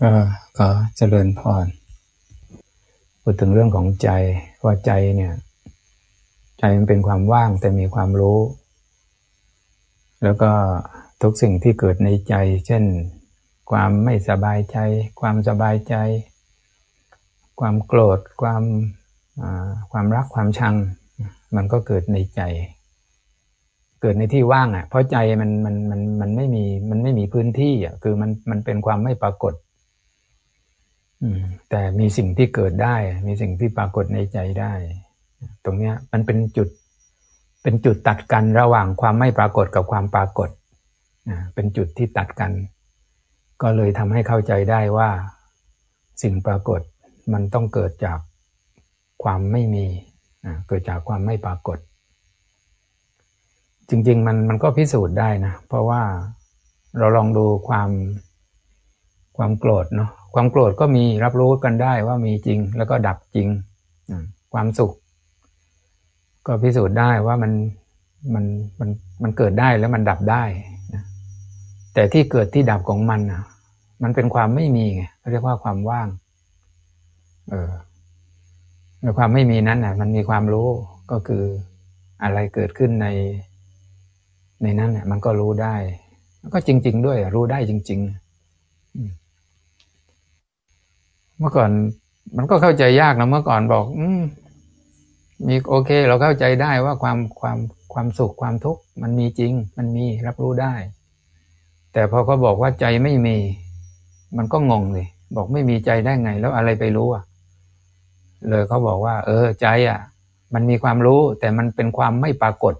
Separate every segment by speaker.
Speaker 1: ก็ก็เจริญพรพูดถึงเรื่องของใจว่าใจเนี่ย ใจมันเป็นความว่างแต่มีความรู้ แล้วก็ทุกสิ่งที่เกิดในใจ เช่น ความไม่สบายใจ ความสบายใจ ความโกรธความความรักความชัง มันก็เกิดในใจ เกิดในที่ว่างอะ เพราะใจมันมันมันมันไม่มีมันไม่มีพื้นที่อะคือมันมันเป็นความไม่ปรากฏ อืม แต่มีสิ่งที่เกิดได้ มีสิ่งที่ปรากฏในใจได้ ตรงเนี้ย มันเป็นจุด เป็นจุดตัดกันระหว่างความไม่ปรากฏกับความปรากฏเป็นจุดที่ตัดกัน ก็เลยทำให้เข้าใจได้ว่า สิ่งปรากฏมันต้องเกิดจากความไม่มีเกิดจากความไม่ปรากฏ จริง ๆ มันมันก็พิสูจน์ได้นะ เพราะว่าเราลองดูความความโกรธเนาะความโกรธก็มีรับรู้กันได้ว่ามีจริงแล้วก็ดับจริง ความสุข ก็พิสูจน์ได้ว่ามันมันมันมันเกิดได้แล้วมันดับได้นะแต่ที่เกิดที่ดับของมันอะมันเป็นความไม่มีไงเรียกว่าความว่าง เออในความไม่มีนั้นน่ะ มันมีความรู้ก็คืออะไรเกิดขึ้นใน ในนั้นเนี่ยมันก็รู้ได้ก็จริง ๆ ด้วย รู้ได้จริง ๆ เมื่อก่อน มันก็เข้าใจยากนะเมื่อก่อนบอก อืมีโอเค เราเข้าใจได้ว่าความความความสุขความทุกข์มันมีจริง มันมีรับรู้ได้ แต่พอเขาบอกว่าใจไม่มี มันก็งงเลยบอกไม่มีใจได้ไง แล้วอะไรไปรู้อะ เลยเขาบอกว่า เออ ใจอะ มันมีความรู้ แต่มันเป็นความไม่ปรากฏ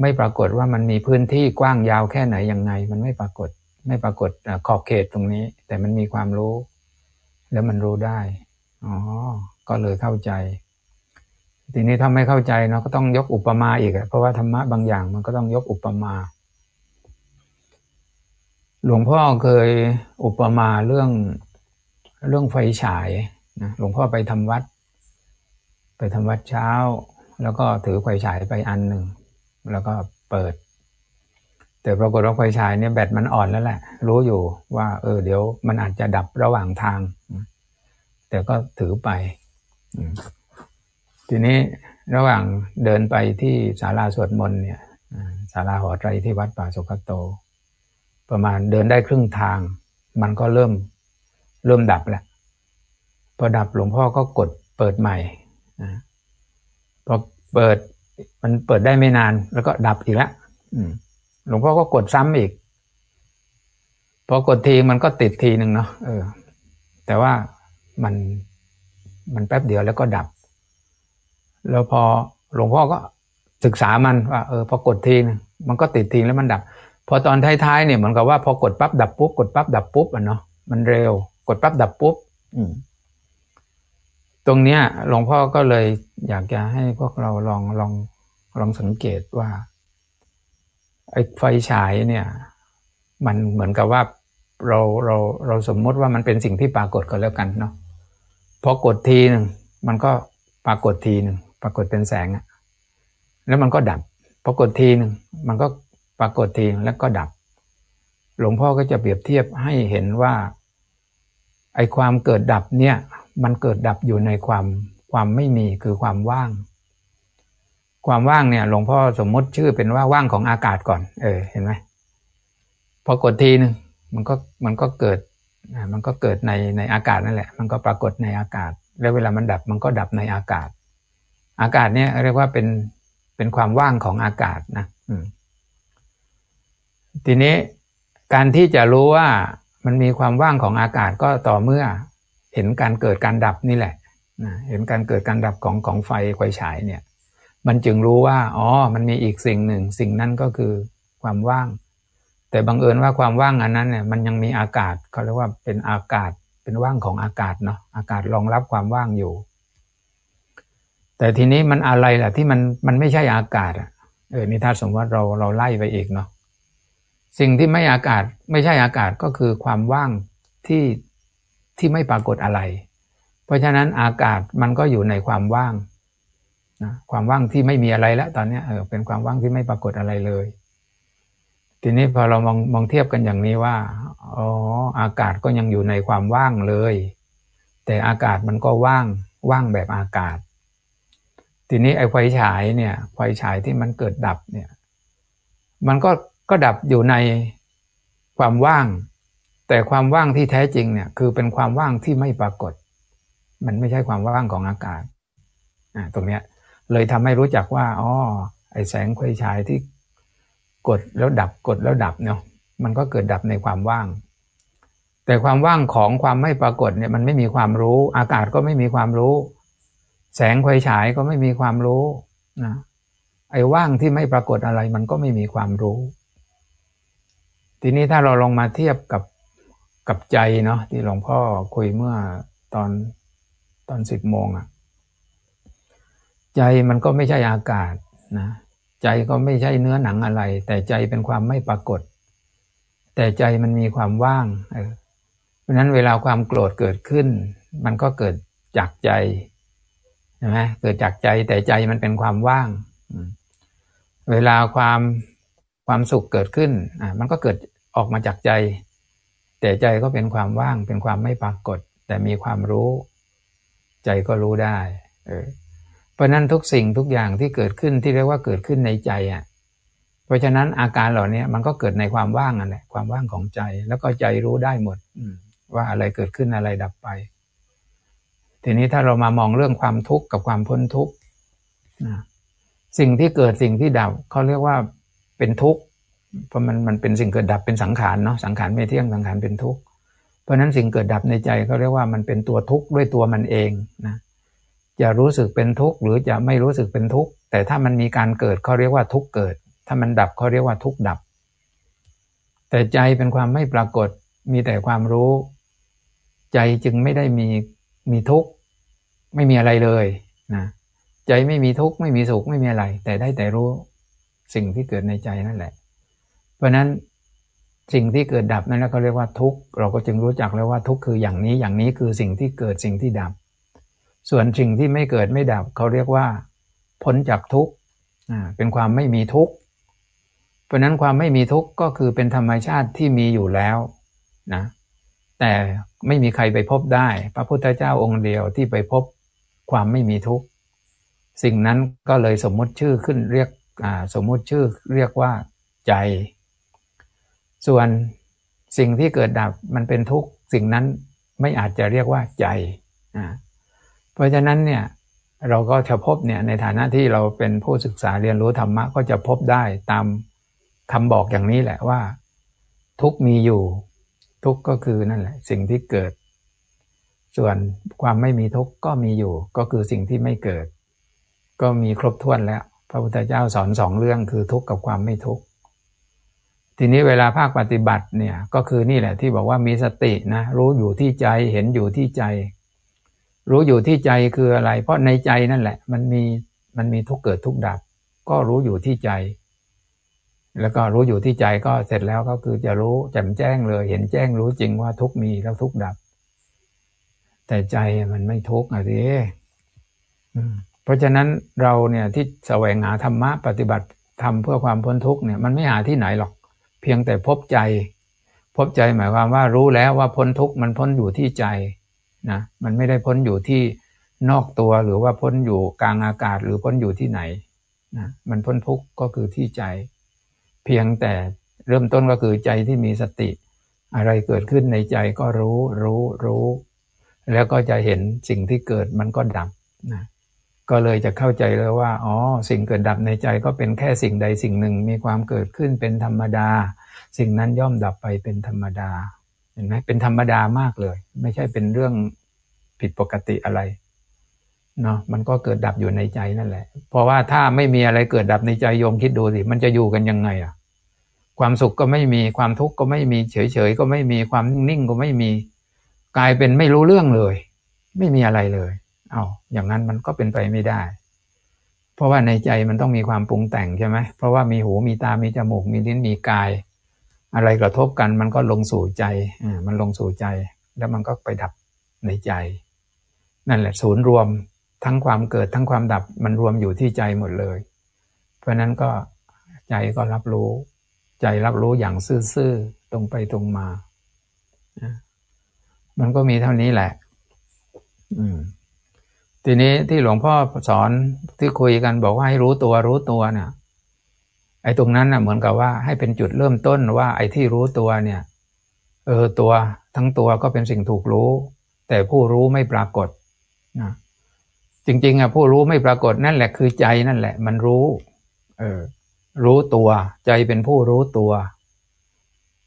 Speaker 1: ไม่ปรากฏว่ามันมีพื้นที่กว้างยาวแค่ไหนยังไง มันไม่ปรากฏ ไม่ปรากฏขอบเขตตรงนี้ แต่มันมีความรู้ แล้วมันรู้ได้อ๋อก็เลยเข้าใจ ทีนี้ถ้าไม่เข้าใจเนาะก็ต้องยกอุปมาอีกเพราะว่าธรรมะบางอย่างมันก็ต้องยกอุปมา หลวงพ่อเคยอุปมาเรื่องเรื่องไฟฉายนะหลวงพ่อไปทำวัด ไปทำวัดเช้า แล้วก็ถือไฟฉายไปอันหนึ่ง แล้วก็เปิด แต่ปรากฏว่าไฟฉายเนี่ยแบตมันอ่อนแล้วแหละ รู้อยู่ว่า เออ เดี๋ยวมันอาจจะดับระหว่างทาง แต่ก็ถือไป ทีนี้ระหว่างเดินไปที่ศาลาสวดมนต์เนี่ยศาลาหอไตรที่วัดป่าสุขโต ประมาณเดินได้ครึ่งทาง มันก็เริ่มเริ่มดับแล้วพอดับหลวงพ่อก็กดเปิดใหม่พอเปิด มันเปิดได้ไม่นาน แล้วก็ดับอีกแล้วหลวงพ่อก็กดซ้ำอีกพอกดทีมันก็ติดทีหนึ่งเนาะเออ แต่ว่ามันมันแป๊บเดียวแล้วก็ดับ แล้วพอหลวงพ่อก็ศึกษามันว่าเออพอกดทีนึงมันก็ติดทีแล้วมันดับ พอตอนท้ายๆเนี่ยเหมือนกับว่าพอกดปั๊บดับปุ๊บกดปั๊บดับปุ๊บอะเนาะมันเร็ว กดปั๊บดับปุ๊บ อืม ตรงเนี้ยหลวงพ่อก็เลยอยากจะให้พวกเราลองลองลองสังเกตว่าไอ้ไฟฉายเนี่ย มันเหมือนกับว่าเราเราเราสมมติว่ามันเป็นสิ่งที่ปรากฏก็แล้วกันเนาะพอกดทีหนึ่งมันก็ปรากฏทีหนึ่งปรากฏเป็นแสงอะแล้วมันก็ดับพอกดทีหนึ่งมันก็ปรากฏทีแล้วก็ดับ หลวงพ่อก็จะเปรียบเทียบให้เห็นว่าไอ้ความเกิดดับเนี่ย มันเกิดดับอยู่ในความความไม่มีคือความว่าง ความว่างเนี่ยหลวงพ่อสมมติชื่อเป็นว่าว่างของอากาศก่อน เออเห็นไหมพอกดทีหนึ่งมันก็มันก็เกิดมันก็เกิดในในอากาศนั่นแหละ มันก็ปรากฏในอากาศ แล้วเวลามันดับมันก็ดับในอากาศ อากาศเนี่ยเรียกว่าเป็นเป็นความว่างของอากาศนะทีนี้การที่จะรู้ว่ามันมีความว่างของอากาศก็ต่อเมื่อ เห็นการเกิดการดับนี่แหละเห็นการเกิดการดับของของไฟไฟฉายเนี่ย มันจึงรู้ว่าอ๋อมันมีอีกสิ่งหนึ่ง สิ่งนั้นก็คือความว่าง แต่บังเอิญว่าความว่างอันนั้นเนี่ยมันยังมีอากาศเขาเรียกว่าเป็นอากาศเป็นว่างของอากาศเนาะอากาศรองรับความว่างอยู่ แต่ทีนี้มันอะไรล่ะที่มันมันไม่ใช่อากาศอะเออนี่ถ้าสมมติว่าเราเราไล่ไปอีกเนาะสิ่งที่ไม่อากาศไม่ใช่อากาศก็คือความว่างที่ ที่ไม่ปรากฏอะไร เพราะฉะนั้นอากาศมันก็อยู่ในความว่างนะความว่างที่ไม่มีอะไรแล้วตอนนี้เออเป็นความว่างที่ไม่ปรากฏอะไรเลย ทีนี้พอเรามองมองเทียบกันอย่างนี้ว่าอ๋ออากาศก็ยังอยู่ในความว่างเลย แต่อากาศมันก็ว่างว่างแบบอากาศ ทีนี้ไอ้ไฟฉายเนี่ยไฟฉายที่มันเกิดดับเนี่ย มันก็ก็ดับอยู่ในความว่าง แต่ความว่างที่แท้จริงเนี่ยคือเป็นความว่างที่ไม่ปรากฏ มันไม่ใช่ความว่างของอากาศอ่าตรงเนี้ยเลยทำให้รู้จักว่าอ๋อไอ้แสงไฟฉายที่กดแล้วดับกดแล้วดับเนาะมันก็เกิดดับในความว่าง แต่ความว่างของความไม่ปรากฏเนี่ยมันไม่มีความรู้ อากาศก็ไม่มีความรู้ แสงไฟฉายก็ไม่มีความรู้นะไอ้ว่างที่ไม่ปรากฏอะไรมันก็ไม่มีความรู้ ทีนี้ถ้าเราลองมาเทียบกับ กับใจเนาะที่หลวงพ่อคุยเมื่อตอนตอนสิบโมงอะใจมันก็ไม่ใช่อากาศนะใจก็ไม่ใช่เนื้อหนังอะไร แต่ใจเป็นความไม่ปรากฏ แต่ใจมันมีความว่างเออเพราะนั้นเวลาความโกรธเกิดขึ้น มันก็เกิดจากใจใช่ไหมเกิดจากใจแต่ใจมันเป็นความว่าง เวลาความความสุขเกิดขึ้นอะมันก็เกิดออกมาจากใจ แต่ใจก็เป็นความว่างเป็นความไม่ปรากฏ แต่มีความรู้ ใจก็รู้ได้ เออ เพราะนั้นทุกสิ่งทุกอย่างที่เกิดขึ้นที่เรียกว่าเกิดขึ้นในใจอะ เพราะฉะนั้นอาการเหล่านี้มันก็เกิดในความว่างนั่นแหละความว่างของใจ แล้วก็ใจรู้ได้หมดว่าอะไรเกิดขึ้นอะไรดับไป ทีนี้ถ้าเรามามองเรื่องความทุกข์กับความพ้นทุกข์สิ่งที่เกิดสิ่งที่ดับเขาเรียกว่าเป็นทุกข์ เพราะมันมันเป็นสิ่งเกิดดับเป็นสังขารเนาะสังขารไม่เที่ยงสังขารเป็นทุกข์เพราะนั้นสิ่งเกิดดับในใจเขาเรียกว่ามันเป็นตัวทุกข์ด้วยตัวมันเองนะจะรู้สึกเป็นทุกข์หรือจะไม่รู้สึกเป็นทุกข์แต่ถ้ามันมีการเกิดเขาเรียกว่าทุกข์เกิด ถ้ามันดับเขาเรียกว่าทุกข์ดับ แต่ใจเป็นความไม่ปรากฏมีแต่ความรู้ ใจจึงไม่ได้มีมีทุกข์ไม่มีอะไรเลยนะใจไม่มีทุกข์ไม่มีสุขไม่มีอะไร แต่ได้แต่รู้สิ่งที่เกิดในใจนั่นแหละ เพราะนั้นสิ่งที่เกิดดับนั่นแหละเขาเรียกว่าทุกข์เราก็จึงรู้จักแล้วว่าทุกข์คืออย่างนี้อย่างนี้คือสิ่งที่เกิดสิ่งที่ดับ ส่วนสิ่งที่ไม่เกิดไม่ดับเขาเรียกว่าพ้นจากทุกข์เป็นความไม่มีทุกข์เพราะนั้นความไม่มีทุกข์ก็คือเป็นธรรมชาติที่มีอยู่แล้วนะแต่ไม่มีใครไปพบได้ พระพุทธเจ้าองค์เดียวที่ไปพบความไม่มีทุกข์สิ่งนั้นก็เลยสมมติชื่อขึ้นเรียกสมมติชื่อเรียกว่าใจ ส่วนสิ่งที่เกิดดับมันเป็นทุกข์สิ่งนั้นไม่อาจจะเรียกว่าใจเพราะฉะนั้นเนี่ยเราก็จะพบเนี่ยในฐานะที่เราเป็นผู้ศึกษาเรียนรู้ธรรมะก็จะพบได้ตามคำบอกอย่างนี้แหละว่า ทุกมีอยู่ ทุกก็คือนั่นแหละ สิ่งที่เกิด ส่วนความไม่มีทุกก็มีอยู่ ก็คือสิ่งที่ไม่เกิด ก็มีครบถ้วนแล้ว พระพุทธเจ้าสอนสองเรื่องคือทุกข์กับความไม่ทุกข์ ทีนี้เวลาภาคปฏิบัติเนี่ยก็คือนี่แหละที่บอกว่ามีสตินะรู้อยู่ที่ใจเห็นอยู่ที่ใจ รู้อยู่ที่ใจคืออะไร เพราะในใจนั่นแหละ มันมีมันมีทุกเกิดทุกดับ ก็รู้อยู่ที่ใจ แล้วก็รู้อยู่ที่ใจก็เสร็จแล้วก็คือจะรู้แจ่มแจ้งเลย เห็นแจ้งรู้จริงว่าทุกมีแล้วทุกดับ แต่ใจมันไม่ทุกข์อะไรเพราะฉะนั้นเราเนี่ยที่แสวงหาธรรมะปฏิบัติทำเพื่อความพ้นทุกข์เนี่ยมันไม่หาที่ไหนหรอก เพียงแต่พบใจ พบใจหมายความว่ารู้แล้วว่าพ้นทุกข์มันพ้นอยู่ที่ใจนะมันไม่ได้พ้นอยู่ที่นอกตัวหรือว่าพ้นอยู่กลางอากาศหรือพ้นอยู่ที่ไหนนะมันพ้นทุกข์ก็คือที่ใจ เพียงแต่เริ่มต้นก็คือใจที่มีสติ อะไรเกิดขึ้นในใจก็รู้รู้รู้ แล้วก็จะเห็นสิ่งที่เกิดมันก็ดับนะ ก็เลยจะเข้าใจเลยว่า อ๋อ สิ่งเกิดดับในใจก็เป็นแค่สิ่งใดสิ่งหนึ่งมีความเกิดขึ้นเป็นธรรมดา สิ่งนั้นย่อมดับไปเป็นธรรมดา เห็นไหมเป็นธรรมดามากเลย ไม่ใช่เป็นเรื่องผิดปกติอะไรเนาะมันก็เกิดดับอยู่ในใจนั่นแหละ เพราะว่าถ้าไม่มีอะไรเกิดดับในใจโยมคิดดูสิมันจะอยู่กันยังไงอะความสุขก็ไม่มีความทุกข์ก็ไม่มีเฉยๆก็ไม่มีความนิ่งๆก็ไม่มี กลายเป็นไม่รู้เรื่องเลย ไม่มีอะไรเลย เอาอย่างนั้นมันก็เป็นไปไม่ได้ เพราะว่าในใจมันต้องมีความปรุงแต่งใช่ไหมเพราะว่ามีหูมีตามีจมูก มีลิ้นมีกาย อะไรกระทบกันมันก็ลงสู่ใจอ่ามันลงสู่ใจ แล้วมันก็ไปดับในใจ นั่นแหละศูนย์รวมทั้งความเกิดทั้งความดับมันรวมอยู่ที่ใจหมดเลย เพราะนั้นก็ใจก็รับรู้ ใจรับรู้อย่างซื่อๆตรงไปตรงมา มันก็มีเท่านี้แหละ อืม ทีนี้ที่หลวงพ่อสอนที่คุยกันบอกว่าให้รู้ตัวรู้ตัวเนี่ยไอ้ตรงนั้นน่ะเหมือนกับว่าให้เป็นจุดเริ่มต้นว่าไอ้ที่รู้ตัวเนี่ยเออตัวทั้งตัวก็เป็นสิ่งถูกรู้ แต่ผู้รู้ไม่ปรากฏนะจริงๆอะผู้รู้ไม่ปรากฏนั่นแหละคือใจนั่นแหละ มันรู้ เออ รู้ตัวใจเป็นผู้รู้ตัว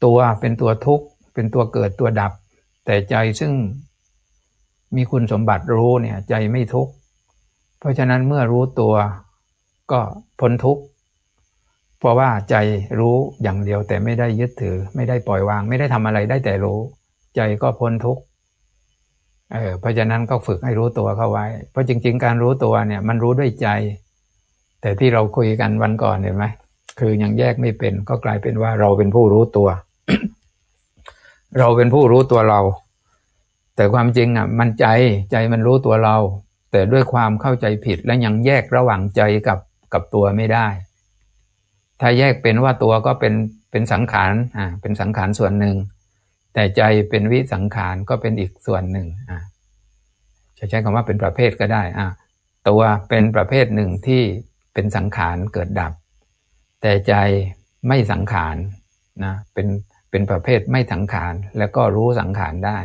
Speaker 1: ตัวเป็นตัวทุกข์เป็นตัวเกิดตัวดับ แต่ใจซึ่ง มีคุณสมบัติรู้เนี่ย ใจไม่ทุกข์เพราะฉะนั้นเมื่อรู้ตัวก็พ้นทุกข์เพราะว่าใจรู้อย่างเดียวแต่ไม่ได้ยึดถือ ไม่ได้ปล่อยวาง ไม่ได้ทำอะไรได้แต่รู้ ใจก็พ้นทุกข์เออเพราะฉะนั้นก็ฝึกให้รู้ตัวเข้าไว้ เพราะจริง ๆ การรู้ตัวเนี่ย มันรู้ด้วยใจ แต่ที่เราคุยกันวันก่อนเห็นไหมคือยังแยกไม่เป็นก็กลายเป็นว่าเราเป็นผู้รู้ตัว เราเป็นผู้รู้ตัวเรา แต่ความจริงอะมันใจใจมันรู้ตัวเรา แต่ด้วยความเข้าใจผิดและยังแยกระหว่างใจกับกับตัวไม่ได้ ถ้าแยกเป็นว่าตัวก็เป็นเป็นสังขารอ่าเป็นสังขารส่วนหนึ่ง แต่ใจเป็นวิสังขารก็เป็นอีกส่วนหนึ่งอ่าจะใช้คำว่าเป็นประเภทก็ได้อ่าตัวเป็นประเภทหนึ่งที่เป็นสังขารเกิดดับ แต่ใจไม่สังขารนะเป็นเป็นประเภทไม่สังขารแล้วก็รู้สังขารได้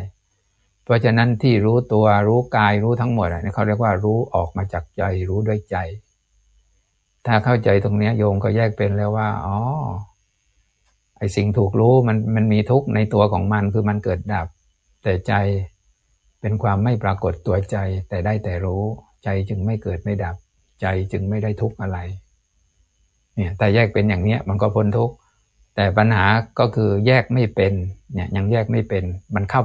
Speaker 1: เพราะฉะนั้นที่รู้ตัวรู้กายรู้ทั้งหมดเขาเรียกว่ารู้ออกมาจากใจรู้ด้วยใจ ถ้าเข้าใจตรงนี้โยมก็แยกเป็นแล้วว่าอ๋อไอสิ่งถูกรู้มันมันมีทุกข์ในตัวของมันคือมันเกิดดับ แต่ใจเป็นความไม่ปรากฏตัวใจ แต่ได้แต่รู้ ใจจึงไม่เกิดไม่ดับ ใจจึงไม่ได้ทุกข์อะไรเนี่ยแต่แยกเป็นอย่างเนี้ยมันก็พ้นทุกข์แต่ปัญหาก็คือแยกไม่เป็นเนี่ยยังแยกไม่เป็นมันเข้า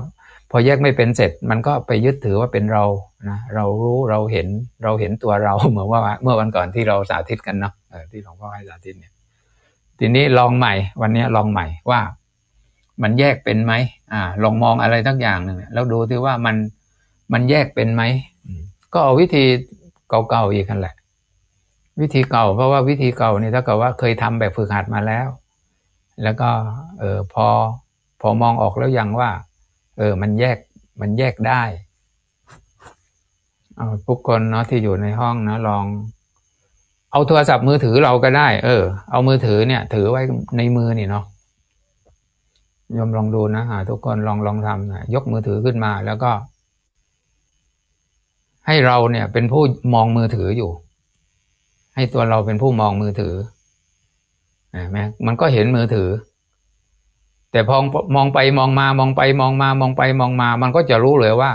Speaker 1: พอแยกไม่เป็นเสร็จมันก็ไปยึดถือว่าเป็นเรานะเรารู้เราเห็นเราเห็นตัวเราเหมือนว่าเมื่อวันก่อนที่เราสาธิตกันเนาะที่หลวงพ่อให้สาธิตเนี่ยทีนี้ลองใหม่ วันนี้ลองใหม่ว่า มันแยกเป็นไหมอ่า ลองมองอะไรทั้งอย่างหนึ่งแล้วดูที่ว่ามันมันแยกเป็นไหมก็เอาวิธีเก่าๆอีกกันแหละ วิธีเก่าเพราะว่าวิธีเก่านี่ถ้าเกิดว่าเคยทำแบบฝึกหัดมาแล้ว แล้วก็เออพอพอมองออกแล้วยังว่า เออ มันแยกมันแยกได้เอาทุกคนเนาะที่อยู่ในห้องนะลอง เอาโทรศัพท์มือถือเราก็ได้ เออ เอามือถือเนี่ย ถือไว้ในมือนี่เนาะยมลองดูนะฮะทุกคนลองลองทำนะยกมือถือขึ้นมาแล้วก็ ให้เราเนี่ยเป็นผู้มองมือถืออยู่ ให้ตัวเราเป็นผู้มองมือถือเห็นไหมมันก็เห็นมือถือ แต่พอมองไปมองมามองไปมองมามองไปมองมา มันก็จะรู้เลยว่า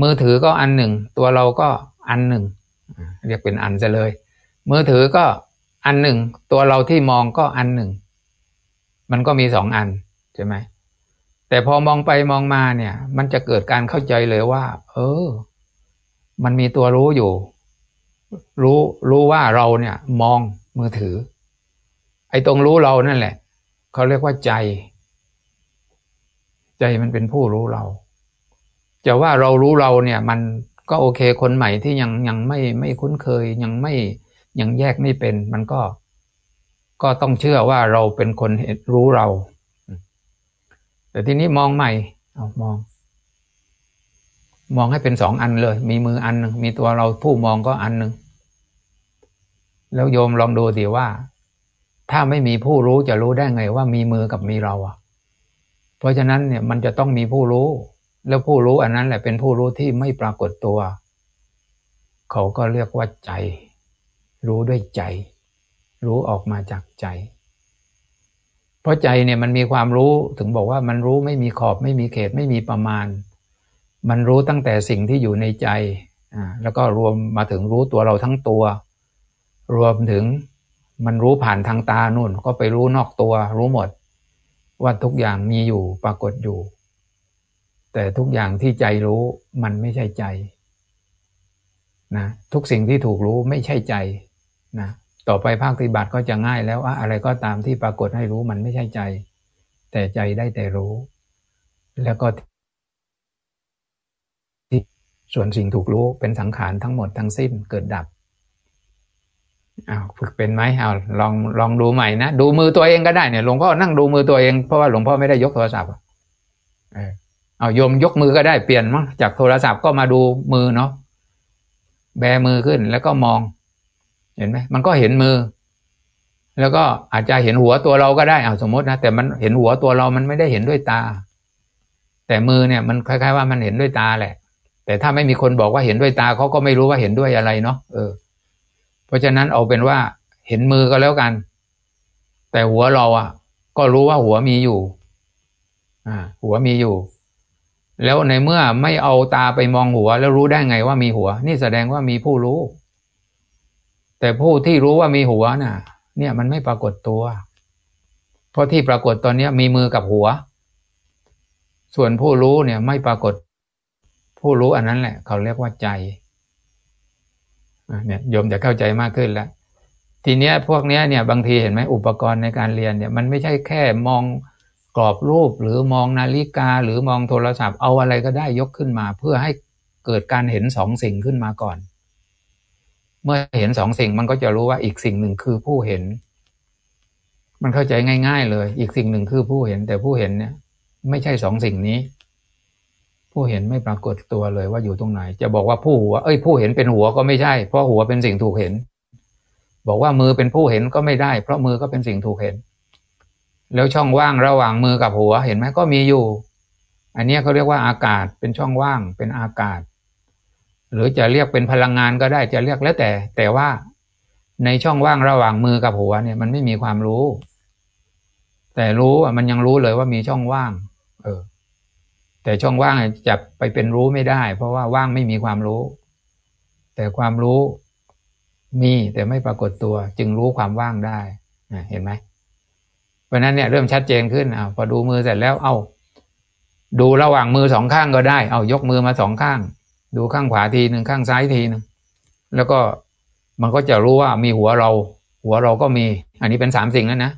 Speaker 1: มือถือก็อันหนึ่ง ตัวเราก็อันหนึ่ง เรียกเป็นอันจะเลย มือถือก็อันหนึ่ง ตัวเราที่มองก็อันหนึ่ง มันก็มีสองอันใช่ไหมแต่พอมองไปมองมาเนี่ย มันจะเกิดการเข้าใจเลยว่า เออ มันมีตัวรู้อยู่ รู้รู้ว่าเราเนี่ย มองมือถือ ไอ้ตรงรู้เรานั่นแหละเขาเรียกว่าใจ ใจมันเป็นผู้รู้เราจะว่าเรารู้เราเนี่ย มันก็โอเคคนใหม่ที่ยังยังไม่ไม่คุ้นเคย ยังไม่ยังแยกไม่เป็น มันก็ ก็ต้องเชื่อว่าเราเป็นคนรู้เรา แต่ทีนี้มองใหม่เอามอง มองให้เป็นสองอันเลย มีมืออันหนึ่งมีตัวเราผู้มองก็อันหนึ่งแล้วโยมลองดูสิว่า ถ้าไม่มีผู้รู้จะรู้ได้ไงว่ามีมือกับมีเราอะ เพราะฉะนั้นเนี่ยมันจะต้องมีผู้รู้ แล้วผู้รู้อันนั้นแหละเป็นผู้รู้ที่ไม่ปรากฏตัว เขาก็เรียกว่าใจ รู้ด้วยใจ รู้ออกมาจากใจ เพราะใจเนี่ยมันมีความรู้ถึงบอกว่ามันรู้ไม่มีขอบไม่มีเขตไม่มีประมาณ มันรู้ตั้งแต่สิ่งที่อยู่ในใจอ่าแล้วก็รวมมาถึงรู้ตัวเราทั้งตัว รวมถึงมันรู้ผ่านทางตานู่นก็ไปรู้นอกตัวรู้หมด ว่าทุกอย่างมีอยู่ปรากฏอยู่ แต่ทุกอย่างที่ใจรู้มันไม่ใช่ใจนะทุกสิ่งที่ถูกรู้ไม่ใช่ใจนะต่อไปภาคปฏิบัติก็จะง่ายแล้วว่าอะไรก็ตามที่ปรากฏให้รู้มันไม่ใช่ใจ แต่ใจได้แต่รู้ แล้วก็ส่วนสิ่งถูกรู้เป็นสังขารทั้งหมดทั้งสิ้นเกิดดับ อ้าวฝึกเป็นไหมเอาลองลองดูใหม่นะดูมือตัวเองก็ได้เนี่ยหลวงพ่อนั่งดูมือตัวเองเพราะว่าหลวงพ่อไม่ได้ยกโทรศัพท์เออเอาโยมยกมือก็ได้เปลี่ยนมั้งจากโทรศัพท์ก็มาดูมือเนาะแบมือขึ้นแล้วก็มอง เห็นไหมมันก็เห็นมือ แล้วก็อาจจะเห็นหัวตัวเราก็ได้เอาสมมตินะแต่มันเห็นหัวตัวเรามันไม่ได้เห็นด้วยตา แต่มือเนี่ยมันคล้าย ๆ ว่ามันเห็นด้วยตาแหละ แต่ถ้าไม่มีคนบอกว่าเห็นด้วยตาเขาก็ไม่รู้ว่าเห็นด้วยอะไรเนาะเออ เพราะฉะนั้นเอาเป็นว่าเห็นมือก็แล้วกัน แต่หัวเราอะ ก็รู้ว่าหัวมีอยู่ อ่า หัวมีอยู่ แล้วในเมื่อไม่เอาตาไปมองหัว แล้วรู้ได้ไงว่ามีหัว นี่แสดงว่ามีผู้รู้ แต่ผู้ที่รู้ว่ามีหัวน่ะ เนี่ยมันไม่ปรากฏตัว เพราะที่ปรากฏตอนนี้มีมือกับหัว ส่วนผู้รู้เนี่ยไม่ปรากฏ ผู้รู้อันนั้นแหละ เขาเรียกว่าใจ เนี่ยโยมจะเข้าใจมากขึ้นแล้ว ทีเนี้ยพวกเนี้ยเนี่ยบางทีเห็นไหมอุปกรณ์ในการเรียนเนี่ยมันไม่ใช่แค่มองกรอบรูปหรือมองนาฬิกาหรือมองโทรศัพท์เอาอะไรก็ได้ยกขึ้นมา เพื่อให้เกิดการเห็นสองสิ่งขึ้นมาก่อน เมื่อเห็นสองสิ่งมันก็จะรู้ว่าอีกสิ่งหนึ่งคือผู้เห็น มันเข้าใจง่าย ๆ เลย อีกสิ่งหนึ่งคือผู้เห็นแต่ผู้เห็นเนี่ย ไม่ใช่สองสิ่งนี้ ผู้เห็นไม่ปรากฏตัวเลยว่าอยู่ตรงไหน จะบอกว่าผู้หัว เอ้ย ผู้เห็นเป็นหัวก็ไม่ใช่ เพราะหัวเป็นสิ่งถูกเห็น บอกว่ามือเป็นผู้เห็นก็ไม่ได้ เพราะมือก็เป็นสิ่งถูกเห็น แล้วช่องว่างระหว่างมือกับหัวเห็นไหมก็มีอยู่ อันนี้เขาเรียกว่าอากาศเป็นช่องว่างเป็นอากาศ หรือจะเรียกเป็นพลังงานก็ได้จะเรียกแล้วแต่ แต่ว่าในช่องว่างระหว่างมือกับหัวเนี่ยมันไม่มีความรู้ แต่รู้อะมันยังรู้เลยว่ามีช่องว่าง เออ แต่ช่องว่างจะไปเป็นรู้ไม่ได้ เพราะว่าว่างไม่มีความรู้ แต่ความรู้มีแต่ไม่ปรากฏตัว จึงรู้ความว่างได้เห็นไหมเพราะนั้นเนี่ยเริ่มชัดเจนขึ้นอ่าพอดูมือเสร็จแล้วเอาดูระหว่างมือสองข้างก็ได้ เอายกมือมาสองข้าง ดูข้างขวาทีหนึ่งข้างซ้ายทีหนึ่งแล้วก็มันก็จะรู้ว่ามีหัวเรา หัวเราก็มี อันนี้เป็นสามสิ่งแล้วนะ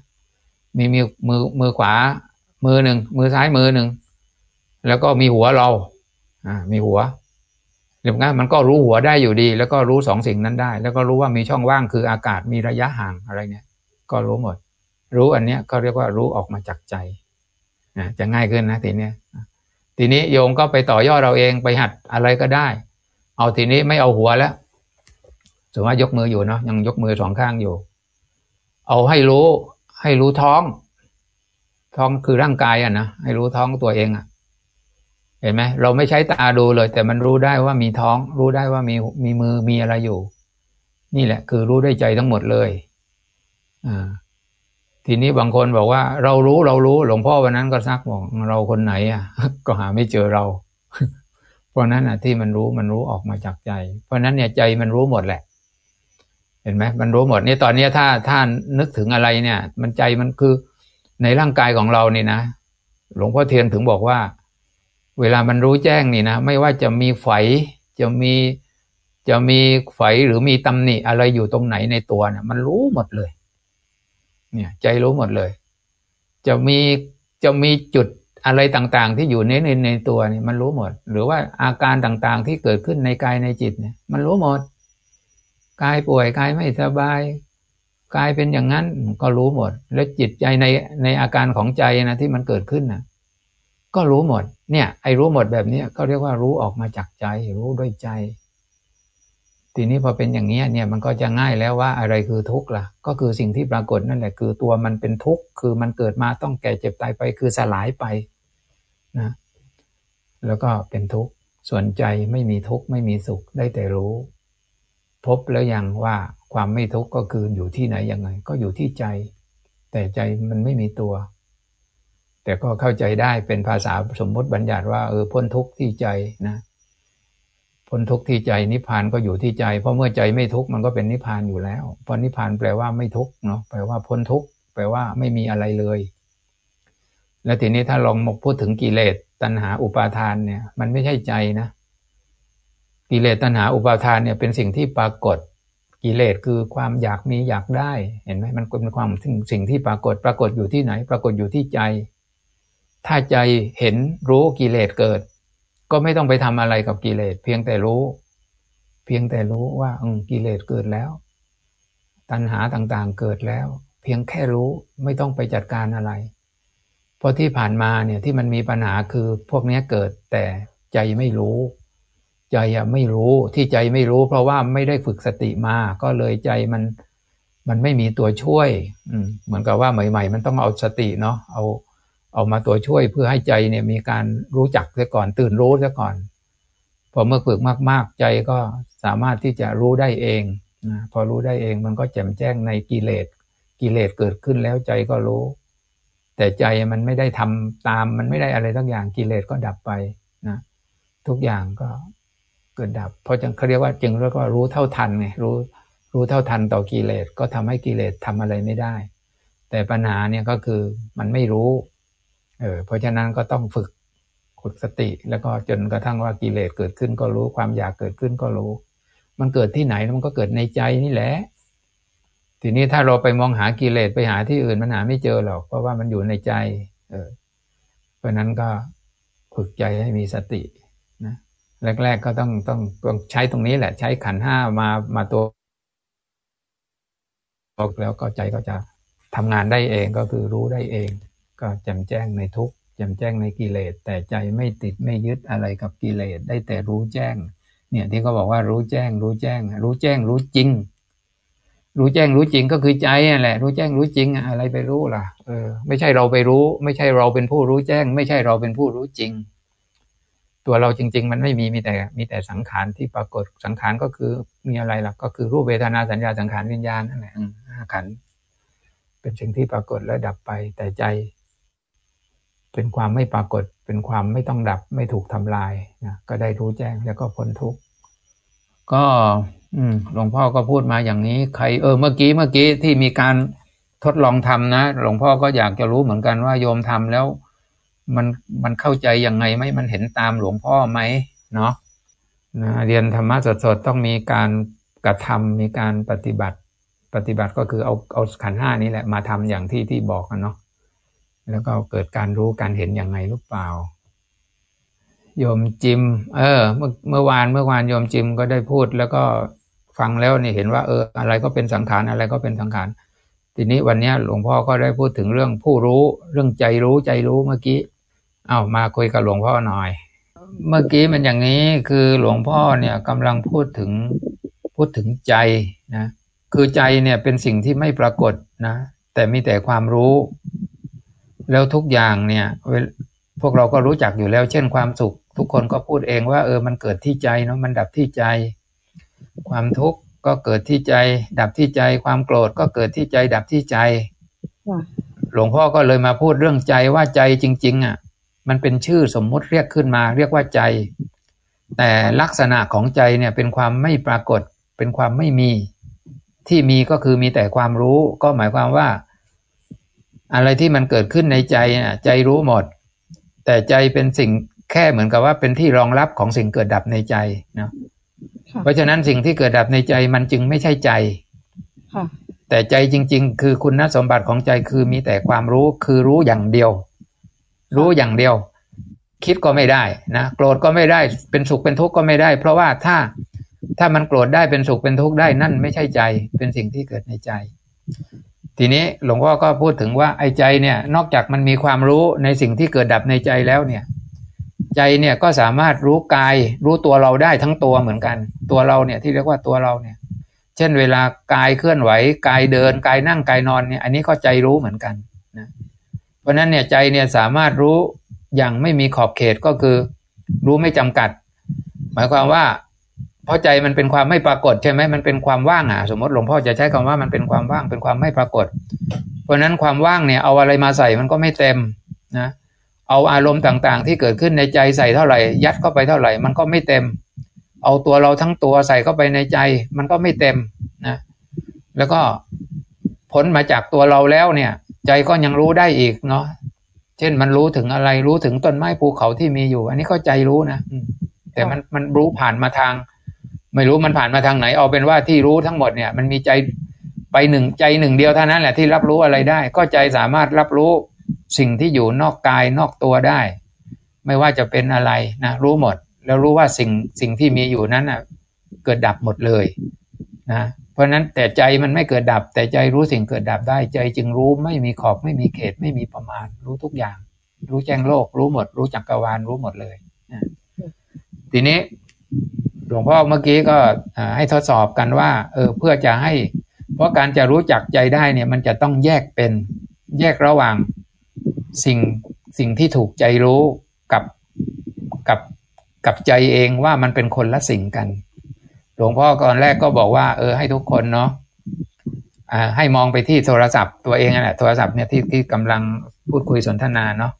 Speaker 1: มีมีมือมือขวามือหนึ่งมือซ้ายมือหนึ่ง แล้วก็มีหัวเราอ่ามีหัวเดี๋ยวงั้นมันก็รู้หัวได้อยู่ดี แล้วก็รู้สองสิ่งนั้นได้ แล้วก็รู้ว่ามีช่องว่างคืออากาศมีระยะห่างอะไรเนี่ย ก็รู้หมด รู้อันเนี้ยก็เรียกว่ารู้ออกมาจากใจนะจะง่ายขึ้นนะทีเนี้ยทีนี้โยมก็ไปต่อยอดเราเองไปหัดอะไรก็ได้ เอาทีนี้ไม่เอาหัวแล้วสมมติว่ายกมืออยู่เนาะยังยกมือสองข้างอยู่ เอาให้รู้ให้รู้ท้อง ท้องคือร่างกายอะนะให้รู้ท้องตัวเองอะ เห็นไหมเราไม่ใช้ตาดูเลย แต่มันรู้ได้ว่ามีท้อง รู้ได้ว่ามีมีมือมีอะไรอยู่ นี่แหละ คือรู้ได้ใจทั้งหมดเลยอ่าทีนี้บางคนบอกว่า เรารู้เรารู้ หลวงพ่อวันนั้นก็ซักบอกเราคนไหนอะ ก็หาไม่เจอเรา เพราะนั้นอะที่มันรู้มันรู้ออกมาจากใจ เพราะนั้นเนี่ยใจมันรู้หมดแหละ เห็นไหมมันรู้หมดนี่ตอนนี้ถ้าท่านนึกถึงอะไรเนี่ย มันใจมันคือในร่างกายของเรานี่นะหลวงพ่อเทียนถึงบอกว่า เวลามันรู้แจ้งนี่นะ ไม่ว่าจะมีไฝจะมีจะมีไฝหรือมีตำหนิอะไรอยู่ตรงไหนในตัวเนี่ยมันรู้หมดเลย เนี่ย ใจรู้หมดเลย จะมีจะมีจุดอะไรต่างๆ ที่อยู่ในในในตัวนี่มันรู้หมด หรือว่าอาการต่างๆที่เกิดขึ้นในกายในจิตเนี่ย มันรู้หมดกายป่วยกายไม่สบายกายเป็นอย่างนั้นก็รู้หมด แล้วจิตใจในในอาการของใจนะที่มันเกิดขึ้นนะ ก็รู้หมด เนี่ยไอ้รู้หมดแบบนี้ก็เรียกว่ารู้ออกมาจากใจ รู้ด้วยใจ ทีนี้พอเป็นอย่างนี้เนี่ยมันก็จะง่ายแล้วว่าอะไรคือทุกข์ล่ะ ก็คือสิ่งที่ปรากฏนั่นแหละ คือตัวมันเป็นทุกข์คือมันเกิดมาต้องแก่เจ็บตายไป คือสลายไปนะแล้วก็เป็นทุกข์ส่วนใจไม่มีทุกข์ไม่มีสุขได้แต่รู้ พบแล้วยังว่าความไม่ทุกข์ก็คืออยู่ที่ไหนยังไง ก็อยู่ที่ใจ แต่ใจมันไม่มีตัว แต่ก็เข้าใจได้เป็นภาษาสมมติบัญญัติว่าเออพ้นทุกข์ที่ใจนะพ้นทุกข์ที่ใจนิพพานก็อยู่ที่ใจ เพราะเมื่อใจไม่ทุกข์มันก็เป็นนิพพานอยู่แล้ว เพราะนิพพานแปลว่าไม่ทุกข์เนาะแปลว่าพ้นทุกข์แปลว่าไม่มีอะไรเลย และทีนี้ถ้าลองมาพูดถึงกิเลสตัณหาอุปาทานเนี่ย มันไม่ใช่ใจนะกิเลสตัณหาอุปาทานเนี่ยเป็นสิ่งที่ปรากฏกิเลสคือความอยากมีอยากได้ เห็นไหมมันเป็นความสิ่งที่ปรากฏปรากฏอยู่ที่ไหน ปรากฏอยู่ที่ใจ ถ้าใจเห็นรู้กิเลสเกิด ก็ไม่ต้องไปทำอะไรกับกิเลสเพียงแต่รู้ เพียงแต่รู้ว่ากิเลสเกิดแล้ว ตัณหาต่างๆเกิดแล้ว เพียงแค่รู้ไม่ต้องไปจัดการอะไร เพราะที่ผ่านมาเนี่ยที่มันมีปัญหาคือพวกนี้เกิดแต่ใจไม่รู้ใจไม่รู้ที่ใจไม่รู้ เพราะว่าไม่ได้ฝึกสติมา ก็เลยใจมันมันไม่มีตัวช่วยเหมือนกับว่าใหม่ ๆ มันต้องเอาสติเนาะเอา เอามาตัวช่วยเพื่อให้ใจเนี่ยมีการรู้จักเสียก่อน ตื่นรู้เสียก่อน พอเมื่อฝึกมาก ๆ ใจก็สามารถที่จะรู้ได้เองนะพอรู้ได้เองมันก็แจ่มแจ้งในกิเลสกิเลสเกิดขึ้นแล้วใจก็รู้ แต่ใจมันไม่ได้ทำตามมันไม่ได้อะไรทั้งอย่างกิเลสก็ดับไปนะทุกอย่างก็เกิดดับ เพราะจึงเขาเรียกว่าจึงเรียกว่ารู้เท่าทันไงรู้รู้เท่าทันต่อกิเลสก็ทำให้กิเลสทำอะไรไม่ได้ แต่ปัญหาเนี่ยก็คือมันไม่รู้ เออเพราะฉะนั้นก็ต้องฝึกฝึกสติ แล้วก็จนกระทั่งว่ากิเลสเกิดขึ้นก็รู้ความอยากเกิดขึ้นก็รู้ มันเกิดที่ไหนมันก็เกิดในใจนี่แหละ ทีนี้ถ้าเราไปมองหากิเลสไปหาที่อื่นมันหาไม่เจอหรอกเพราะว่ามันอยู่ในใจ เออ เพราะนั้นก็ฝึกใจให้มีสตินะแรก ๆ ก็ต้องต้องต้องใช้ตรงนี้แหละ ใช้ขันห้ามามาตัวบอกแล้วก็ใจก็จะทำงานได้เองก็คือรู้ได้เอง ก็แจ่มแจ้งในทุกแจ่มแจ้งในกิเลส แต่ใจไม่ติดไม่ยึดอะไรกับกิเลส ได้แต่รู้แจ้ง เนี่ยที่เขาบอกว่ารู้แจ้ง รู้แจ้ง รู้แจ้งรู้จริง รู้แจ้งรู้จริงก็คือใจนั่นแหละ รู้แจ้งรู้จริงอะไรไปรู้ล่ะ เออ ไม่ใช่เราไปรู้ ไม่ใช่เราเป็นผู้รู้แจ้ง ไม่ใช่เราเป็นผู้รู้จริง ตัวเราจริง ๆ มันไม่มีมีแต่มีแต่สังขารที่ปรากฏสังขารก็คือมีอะไรล่ะ ก็คือรูปเวทนาสัญญาสังขารวิญญาณนั่นแหละห้าขันเป็นสิ่งที่ปรากฏแล้วดับไปแต่ใจ เป็นความไม่ปรากฏ เป็นความไม่ต้องดับ ไม่ถูกทำลายนะก็ได้รู้แจ้งแล้วก็พ้นทุกข์ก็หลวงพ่อก็พูดมาอย่างนี้ ใครเออเมื่อกี้เมื่อกี้ที่มีการทดลองทำนะ หลวงพ่อก็อยากจะรู้เหมือนกันว่าโยมทำแล้ว มันมันเข้าใจยังไงไหมมันเห็นตามหลวงพ่อไหมเนาะนะเรียนธรรมะสดๆต้องมีการกระทำมีการปฏิบัติ ปฏิบัติก็คือเอาเอาขันห้านี้แหละมาทำอย่างที่ที่บอกกันเนาะ แล้วก็เกิดการรู้การเห็นอย่างไงหรือเปล่า โยมจิม เออ เมื่อเมื่อวานเมื่อวานโยมจิมก็ได้พูด แล้วก็ฟังแล้วนี่เห็นว่า เออ อะไรก็เป็นสังขารอะไรก็เป็นสังขารทีนี้วันนี้หลวงพ่อก็ได้พูดถึงเรื่องผู้รู้เรื่องใจรู้ใจรู้เมื่อกี้เอามาคุยกับหลวงพ่อหน่อย เมื่อกี้มันอย่างนี้คือหลวงพ่อเนี่ยกำลังพูดถึงพูดถึงใจนะคือใจเนี่ยเป็นสิ่งที่ไม่ปรากฏนะ แต่มีแต่ความรู้ แล้วทุกอย่างเนี่ยพวกเราก็รู้จักอยู่แล้ว เช่นความสุข ทุกคนก็พูดเองว่า เออมันเกิดที่ใจเนาะมันดับที่ใจ ความทุกข์ก็เกิดที่ใจ ดับที่ใจ ความโกรธก็เกิดที่ใจ ดับที่ใจหลวงพ่อก็เลยมาพูดเรื่องใจว่าใจจริง ๆ อะ มันเป็นชื่อสมมุติเรียกขึ้นมา เรียกว่าใจ แต่ลักษณะของใจเนี่ยเป็นความไม่ปรากฏ เป็นความไม่มี ที่มีก็คือมีแต่ความรู้ ก็หมายความว่า อะไรที่มันเกิดขึ้นในใจอะใจรู้หมด แต่ใจเป็นสิ่งแค่เหมือนกับว่าเป็นที่รองรับของสิ่งเกิดดับในใจเนาะเพราะฉะนั้นสิ่งที่เกิดดับในใจมันจึงไม่ใช่ใจแต่ใจจริง ๆ คือคุณสมบัติของใจคือมีแต่ความรู้คือรู้อย่างเดียว รู้อย่างเดียว คิดก็ไม่ได้นะโกรธก็ไม่ได้เป็นสุขเป็นทุกข์ก็ไม่ได้ เพราะว่าถ้าถ้ามันโกรธได้เป็นสุขเป็นทุกข์ได้นั่นไม่ใช่ใจ เป็นสิ่งที่เกิดในใจ ทีนี้หลวงพ่อก็พูดถึงว่าไอ้ใจเนี่ยนอกจากมันมีความรู้ในสิ่งที่เกิดดับในใจแล้วเนี่ย ใจเนี่ยก็สามารถรู้กายรู้ตัวเราได้ทั้งตัวเหมือนกัน ตัวเราเนี่ยที่เรียกว่าตัวเราเนี่ย เช่นเวลากายเคลื่อนไหวกายเดินกายนั่งกายนอนเนี่ยอันนี้ก็ใจรู้เหมือนกันนะเพราะนั้นเนี่ยใจเนี่ยสามารถรู้อย่างไม่มีขอบเขตก็คือ รู้ไม่จำกัด หมายความว่า เพราะใจมันเป็นความไม่ปรากฏใช่ไหมมันเป็นความว่างอะ สมมติหลวงพ่อจะใช้คำว่ามันเป็นความว่างเป็นความไม่ปรากฏ เพราะนั้นความว่างเนี่ยเอาอะไรมาใส่มันก็ไม่เต็มนะเอาอารมณ์ต่างๆ ที่เกิดขึ้นในใจใส่เท่าไหร่ ยัดเข้าไปเท่าไหร่ มันก็ไม่เต็ม เอาตัวเราทั้งตัวใส่เข้าไปในใจ มันก็ไม่เต็มนะแล้วก็ผลมาจากตัวเราแล้วเนี่ย ใจก็ยังรู้ได้อีกเนาะเช่นมันรู้ถึงอะไรรู้ถึงต้นไม้ภูเขาที่มีอยู่ อันนี้ก็ใจรู้นะแต่มันมันรู้ผ่านมาทาง ไม่รู้มันผ่านมาทางไหนเอาเป็นว่าที่รู้ทั้งหมดเนี่ย มันมีใจไปหนึ่งใจหนึ่งเดียวเท่านั้นแหละที่รับรู้อะไรได้ ก็ใจสามารถรับรู้สิ่งที่อยู่นอกกายนอกตัวได้ ไม่ว่าจะเป็นอะไรนะรู้หมด แล้วรู้ว่าสิ่งสิ่งที่มีอยู่นั้นอะ เกิดดับหมดเลยนะเพราะนั้นแต่ใจมันไม่เกิดดับ แต่ใจรู้สิ่งเกิดดับได้ ใจจึงรู้ไม่มีขอบไม่มีเขตไม่มีประมาณ รู้ทุกอย่าง รู้แจ้งโลก รู้หมด รู้จักรวาลรู้หมดเลยทีนี้ หลวงพ่อเมื่อกี้ก็ให้ทดสอบกันว่า เออเพื่อจะให้ เพราะการจะรู้จักใจได้เนี่ยมันจะต้องแยกเป็นแยกระหว่างสิ่งสิ่งที่ถูกใจรู้กับกับกับใจเองว่ามันเป็นคนละสิ่งกัน หลวงพ่อก่อนแรกก็บอกว่า เออ ให้ทุกคนเนาะอ่าให้มองไปที่โทรศัพท์ตัวเองนั่นแหละโทรศัพท์เนี่ยที่ที่กำลังพูดคุยสนทนาเนาะ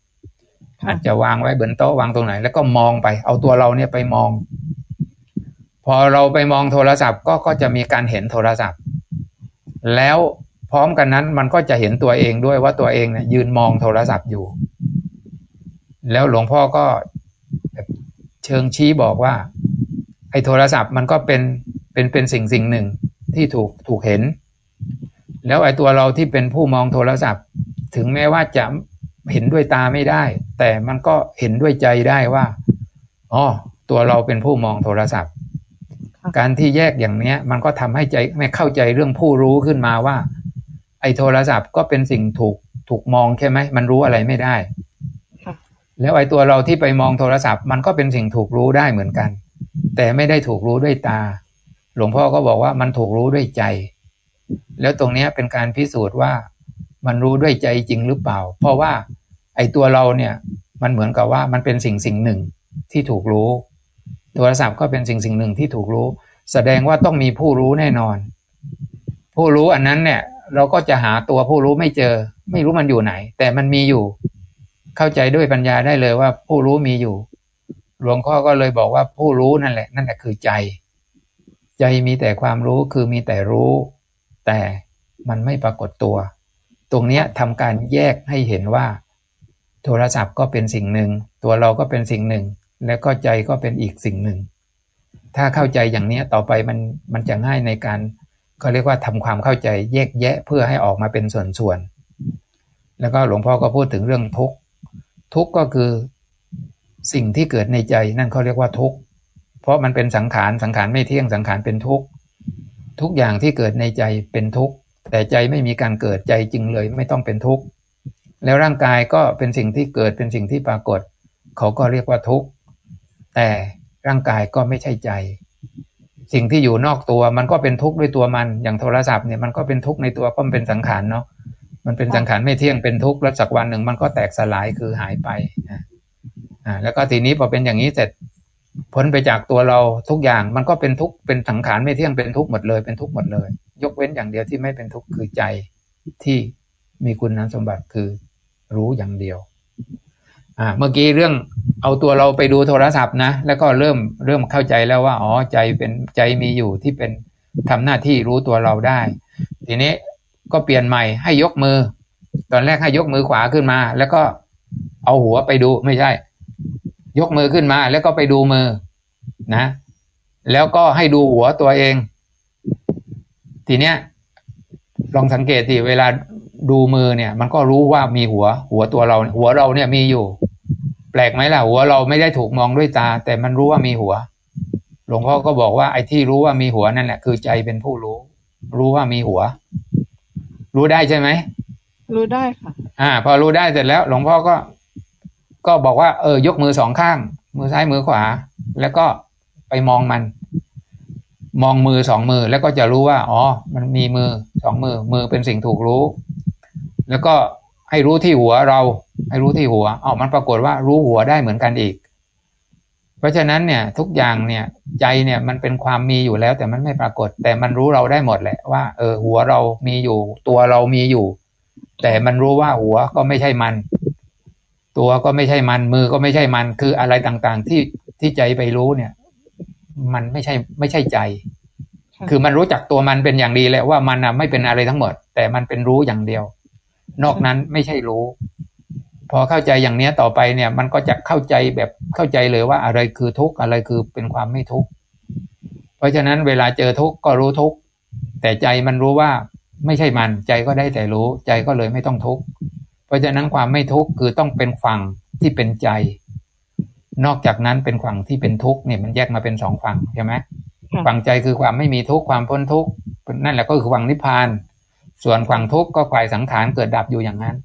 Speaker 1: อาจจะวางไว้บนโต๊ะวางตรงไหน แล้วก็มองไป เอาตัวเราเนี่ยไปมอง พอเราไปมองโทรศัพท์ก็ก็จะมีการเห็นโทรศัพท์ แล้วพร้อมกันนั้นมันก็จะเห็นตัวเองด้วยว่าตัวเองเนี่ยยืนมองโทรศัพท์อยู่ แล้วหลวงพ่อก็เชิงชี้บอกว่าไอ้โทรศัพท์มันก็เป็นเป็นเป็นสิ่งสิ่งหนึ่งที่ถูกถูกเห็น แล้วไอ้ตัวเราที่เป็นผู้มองโทรศัพท์ ถึงแม้ว่าจะเห็นด้วยตาไม่ได้ แต่มันก็เห็นด้วยใจได้ว่าอ๋อตัวเราเป็นผู้มองโทรศัพท์ การที่แยกอย่างเนี้ย มันก็ทำให้ใจไม่เข้าใจเรื่องผู้รู้ขึ้นมาว่า ไอ้โทรศัพท์ก็เป็นสิ่งถูกถูกมองใช่ไหมมันรู้อะไรไม่ได้แล้วไอ้ตัวเราที่ไปมองโทรศัพท์ มันก็เป็นสิ่งถูกรู้ได้เหมือนกัน แต่ไม่ได้ถูกรู้ด้วยตา หลวงพ่อก็บอกว่ามันถูกรู้ด้วยใจ แล้วตรงนี้เป็นการพิสูจน์ว่ามันรู้ด้วยใจจริงหรือเปล่า เพราะว่าไอ้ตัวเราเนี่ย มันเหมือนกับว่ามันเป็นสิ่งสิ่งหนึ่งที่ถูกรู้ โทรศัพท์ก็เป็นสิ่งสิ่งหนึ่งที่ถูกรู้ แสดงว่าต้องมีผู้รู้แน่นอน ผู้รู้อันนั้นเนี่ย เราก็จะหาตัวผู้รู้ไม่เจอ ไม่รู้มันอยู่ไหน แต่มันมีอยู่ เข้าใจด้วยปัญญาได้เลยว่าผู้รู้มีอยู่ หลวงพ่อก็เลยบอกว่าผู้รู้นั่นแหละ นั่นแหละคือใจ ใจมีแต่ความรู้คือมีแต่รู้ แต่มันไม่ปรากฏตัว ตรงนี้ทำการแยกให้เห็นว่า โทรศัพท์ก็เป็นสิ่งหนึ่ง ตัวเราก็เป็นสิ่งหนึ่ง แล้วก็ใจก็เป็นอีกสิ่งหนึ่ง ถ้าเข้าใจอย่างนี้ต่อไปมันมันจะง่ายในการเขาเรียกว่าทำความเข้าใจแยกแยะเพื่อให้ออกมาเป็นส่วนๆ แล้วก็หลวงพ่อก็พูดถึงเรื่องทุกข์ทุกข์ก็คือสิ่งที่เกิดในใจนั่นเขาเรียกว่าทุกข์เพราะมันเป็นสังขารสังขารไม่เที่ยงสังขารเป็นทุกข์ทุกอย่างที่เกิดในใจเป็นทุกข์แต่ใจไม่มีการเกิดใจจริงเลย ไม่ต้องเป็นทุกข์แล้วร่างกายก็เป็นสิ่งที่เกิดเป็นสิ่งที่ปรากฏ เขาก็เรียกว่าทุกข์ แต่ร่างกายก็ไม่ใช่ใจ สิ่งที่อยู่นอกตัวมันก็เป็นทุกข์ด้วยตัวมัน อย่างโทรศัพท์เนี่ยมันก็เป็นทุกข์ในตัวเพราะมันเป็นสังขารเนาะมันเป็นสังขารไม่เที่ยงเป็นทุกข์แล้วสักวันหนึ่งมันก็แตกสลายคือหายไปอ่าแล้วก็ทีนี้พอเป็นอย่างนี้เสร็จพ้นไปจากตัวเราทุกอย่างมันก็เป็นทุกข์เป็นสังขารไม่เที่ยงเป็นทุกข์หมดเลยเป็นทุกข์หมดเลย ยกเว้นอย่างเดียวที่ไม่เป็นทุกข์คือใจที่มีคุณนั้นสมบัติคือรู้อย่างเดียว อ่าเมื่อกี้เรื่องเอาตัวเราไปดูโทรศัพท์นะ แล้วก็เริ่มเริ่มเข้าใจแล้วว่าอ๋อใจเป็นใจมีอยู่ที่เป็นทำหน้าที่รู้ตัวเราได้ ทีนี้ก็เปลี่ยนใหม่ให้ยกมือ ตอนแรกให้ยกมือขวาขึ้นมา แล้วก็เอาหัวไปดูไม่ใช่ ยกมือขึ้นมา แล้วก็ไปดูมือนะ แล้วก็ให้ดูหัวตัวเอง ทีเนี้ยลองสังเกตสิเวลาดูมือเนี่ย มันก็รู้ว่ามีหัว หัวตัวเรา หัวเราเนี่ยมีอยู่ ปลกไหมล่ะหัวเราไม่ได้ถูกมองด้วยตา แต่มันรู้ว่ามีหัว หลวงพ่อก็บอกว่าไอ้ที่รู้ว่ามีหัวนั่นแหละคือใจเป็นผู้รู้ รู้ว่ามีหัว รู้ได้ใช่ไหม
Speaker 2: รู้ได้ค่ะ
Speaker 1: อ่า พอรู้ได้เสร็จแล้ว หลวงพ่อก็ ก็บอกว่า เออยกมือสองข้าง มือซ้ายมือขวา แล้วก็ไปมองมัน มองมือสองมือแล้วก็จะรู้ว่า อ๋อ มันมีมือสองมือ มือเป็นสิ่งถูกรู้ แล้วก็ ให้รู้ที่หัวเรา ให้รู้ที่หัวอ๋อมันปรากฏว่ารู้หัวได้เหมือนกันอีก เพราะฉะนั้นเนี่ยทุกอย่างเนี่ยใจเนี่ยมันเป็นความมีอยู่แล้ว แต่มันไม่ปรากฏ แต่มันรู้เราได้หมดแหละว่าเออหัวเรามีอยู่ ตัวเรามีอยู่ แต่มันรู้ว่าหัวก็ไม่ใช่มัน ตัวก็ไม่ใช่มันมือก็ไม่ใช่มันคืออะไรต่างๆ ที่ที่ใจไปรู้เนี่ย มันไม่ใช่ไม่ใช่ใจ คือมันรู้จักตัวมันเป็นอย่างดีแหละว่ามันอะไม่เป็นอะไรทั้งหมด แต่มันเป็นรู้อย่างเดียว นอกนั้นไม่ใช่รู้ พอเข้าใจอย่างเนี้ยต่อไปเนี่ย มันก็จะเข้าใจแบบเข้าใจเลยว่าอะไรคือทุกข์อะไรคือเป็นความไม่ทุกข์เพราะฉะนั้นเวลาเจอทุกข์ก็รู้ทุกข์แต่ใจมันรู้ว่าไม่ใช่มัน ใจก็ได้แต่รู้ ใจก็เลยไม่ต้องทุกข์เพราะฉะนั้นความไม่ทุกข์คือต้องเป็นฝั่งที่เป็นใจ นอกจากนั้นเป็นฝั่งที่เป็นทุกข์เนี่ยมันแยกมาเป็นสองฝั่งใช่ไหมฝั่งใจคือความไม่มีทุกข์ความพ้นทุกข์นั่นแหละก็คือฝั่งนิพพาน ส่วนฝั่งทุกข์ก็ฝ่ายสังขารเกิดดับอยู่อย่างนั้น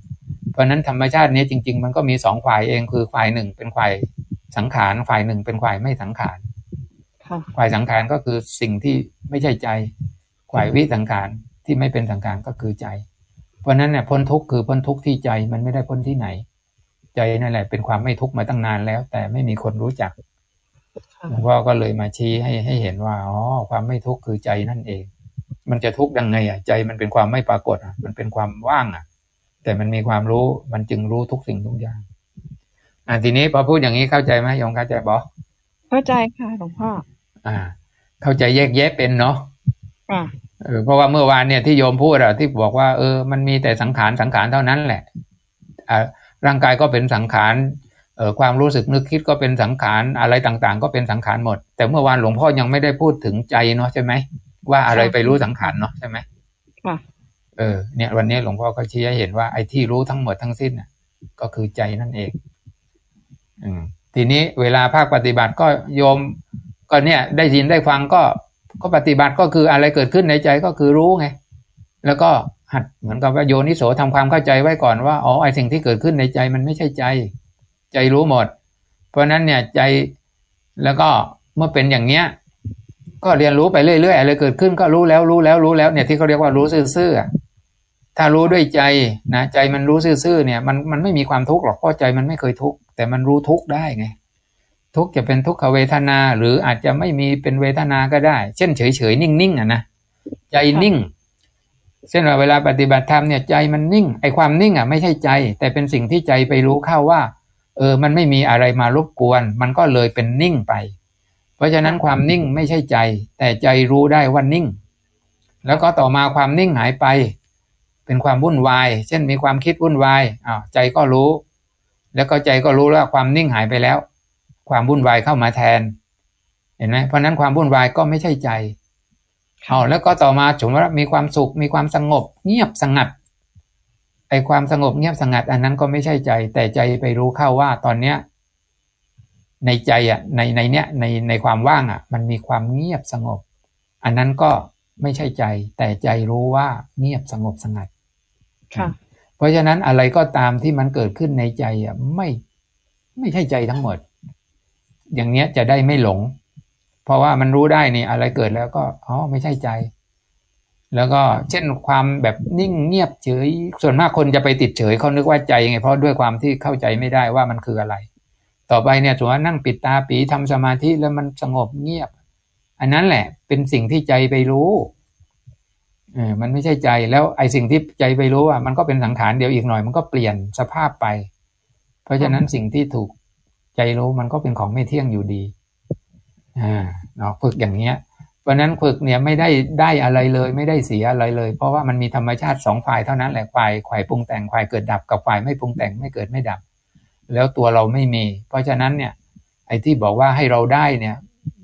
Speaker 1: เพราะนั้นธรรมชาตินี้จริง ๆ มันก็มีสองฝ่ายเองคือฝ่ายหนึ่งเป็นฝ่ายสังขารฝ่ายหนึ่งเป็นฝ่ายไม่สังขารฝ่ายสังขารก็คือสิ่งที่ไม่ใช่ใจฝ่ายวิสังขารที่ไม่เป็นสังขารก็คือใจ เพราะนั้นเนี่ยพ้นทุกข์คือพ้นทุกข์ที่ใจมันไม่ได้พ้นที่ไหน ใจนั่นแหละเป็นความไม่ทุกข์มาตั้งนานแล้ว แต่ไม่มีคนรู้จักหลวงพ่อก็เลยมาชี้ให้ให้เห็นว่าอ๋อความไม่ทุกข์คือใจนั่นเอง มันจะทุกข์ยังไงอะใจมันเป็นความไม่ปรากฏอะมันเป็นความว่างอะ แต่มันมีความรู้มันจึงรู้ทุกสิ่งทุกอย่างอ่าทีนี้พอพูดอย่างนี้เข้าใจไหมยงเข้าใจบอ
Speaker 2: เข้าใจค่ะหลวงพ่อ
Speaker 1: อ่า เข้าใจแยกแยะเป็นเนาะ
Speaker 2: อ่า
Speaker 1: เออเพราะว่าเมื่อวานเนี่ยที่โยมพูดอะที่บอกว่าเออมันมีแต่สังขารสังขารเท่านั้นแหละอ่าร่างกายก็เป็นสังขารเอ่อความรู้สึกนึกคิดก็เป็นสังขารอะไรต่างๆ ก็เป็นสังขารหมด แต่เมื่อวานหลวงพ่อยังไม่ได้พูดถึงใจเนาะใช่ไหม ว่าอะไรไปรู้สังขารเนาะใช่ไหม
Speaker 2: ค่ะ
Speaker 1: เออเนี่ยวันนี้หลวงพ่อก็ชี้ให้เห็นว่าไอ้ที่รู้ทั้งหมดทั้งสิ้นน่ะ ก็คือใจนั่นเอง อืม ทีนี้เวลาภาคปฏิบัติก็โยม ก็เนี่ย ได้ยินได้ฟังก็ก็ปฏิบัติก็คืออะไรเกิดขึ้นในใจก็คือรู้ไง แล้วก็หัดเหมือนกับว่าโยนิโสทำความเข้าใจไว้ก่อนว่าอ๋อไอสิ่งที่เกิดขึ้นในใจมันไม่ใช่ใจ ใจรู้หมด เพราะนั้นเนี่ยใจแล้วก็เมื่อเป็นอย่างเนี้ย ก็เรียนรู้ไปเรื่อยๆอะไรเกิดขึ้นก็รู้แล้วรู้แล้วรู้แล้วเนี่ยที่เขาเรียกว่ารู้ซื่อๆถ้ารู้ด้วยใจนะใจมันรู้ซื่อๆเนี่ยมันมันไม่มีความทุกข์หรอกเพราะใจมันไม่เคยทุกข์แต่มันรู้ทุกข์ได้ไงทุกข์จะเป็นทุกขเวทนาหรืออาจจะไม่มีเป็นเวทนาก็ได้ เช่นเฉยๆนิ่งๆอะนะใจนิ่งเช่นเวลาปฏิบัติธรรมเนี่ยใจมันนิ่งไอความนิ่งอะไม่ใช่ใจ แต่เป็นสิ่งที่ใจไปรู้เข้าว่า เออมันไม่มีอะไรมารบกวน มันก็เลยเป็นนิ่งไป เพราะฉะนั้นความนิ่งไม่ใช่ใจ แต่ใจรู้ได้ว่านิ่ง แล้วก็ต่อมาความนิ่งหายไป เป็นความวุ่นวาย เช่นมีความคิดวุ่นวายอ้าวใจก็รู้ แล้วก็ใจก็รู้ว่าความนิ่งหายไปแล้ว ความวุ่นวายเข้ามาแทน เห็นไหมเพราะนั้นความวุ่นวายก็ไม่ใช่ใจเอาแล้วก็ต่อมาสมมติว่ามีความสุขมีความสงบ เงียบสงัดไอความสงบเงียบสงัด อันนั้นก็ไม่ใช่ใจ แต่ใจไปรู้เข้าว่าตอนเนี้ย ในใจอะในในเนี้ยในในความว่างอะ มันมีความเงียบสงบ อันนั้นก็ไม่ใช่ใจ แต่ใจรู้ว่าเงียบสงบสงัด
Speaker 2: ค่ะ
Speaker 1: เพราะฉะนั้นอะไรก็ตามที่มันเกิดขึ้นในใจอะไม่ไม่ใช่ใจทั้งหมด อย่างเนี้ยจะได้ไม่หลง เพราะว่ามันรู้ได้นี่อะไรเกิดแล้วก็อ๋อไม่ใช่ใจ แล้วก็เช่นความแบบนิ่งเงียบเฉย ส่วนมากคนจะไปติดเฉยเขานึกว่าใจไงเพราะด้วยความที่เข้าใจไม่ได้ว่ามันคืออะไร ต่อไปเนี่ยสมมติว่านั่งปิดตาปีทำสมาธิแล้วมันสงบเงียบ อันนั้นแหละเป็นสิ่งที่ใจไปรู้เออมันไม่ใช่ใจแล้วไอ้สิ่งที่ใจไปรู้อะมันก็เป็นสังขารเดียวอีกหน่อย มันก็เปลี่ยนสภาพไป เพราะฉะนั้นสิ่งที่ถูกใจรู้มันก็เป็นของไม่เที่ยงอยู่ดีอ่าเนาะฝึกอย่างเนี้ยเพราะนั้นฝึกเนี่ยไม่ได้ได้อะไรเลยไม่ได้เสียอะไรเลย เพราะว่ามันมีธรรมชาติสองฝ่ายเท่านั้นแหละฝ่ายฝ่ายปรุงแต่งฝ่ายเกิดดับกับฝ่ายไม่ปรุงแต่งไม่เกิดไม่ดับ แล้วตัวเราไม่มี เพราะฉะนั้นเนี่ยไอ้ที่บอกว่าให้เราได้เนี่ย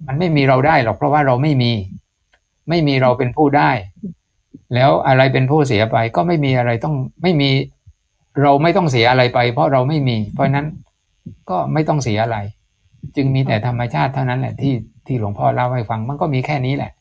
Speaker 1: มันไม่มีเราได้หรอกเพราะว่าเราไม่มี ไม่มีเราเป็นผู้ได้ แล้วอะไรเป็นผู้เสียไป ก็ไม่มีอะไรต้องไม่มี เราไม่ต้องเสียอะไรไป เพราะเราไม่มี เพราะนั้นก็ไม่ต้องเสียอะไร จึงมีแต่ธรรมชาติเท่านั้นแหละที่ที่หลวงพ่อเล่าให้ฟังมันก็มีแค่นี้แหละ